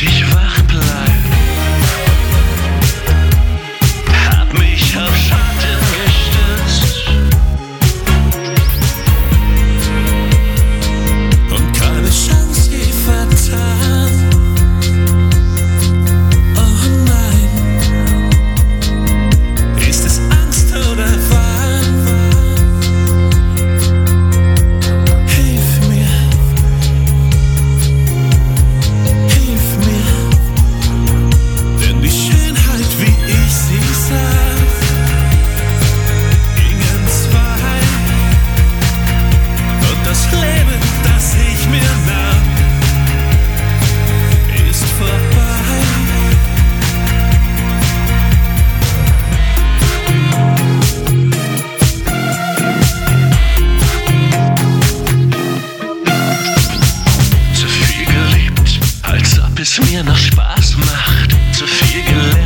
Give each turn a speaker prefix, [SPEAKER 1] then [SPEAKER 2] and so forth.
[SPEAKER 1] dich wach. was mir noch Spaß macht. Zu viel gelernt.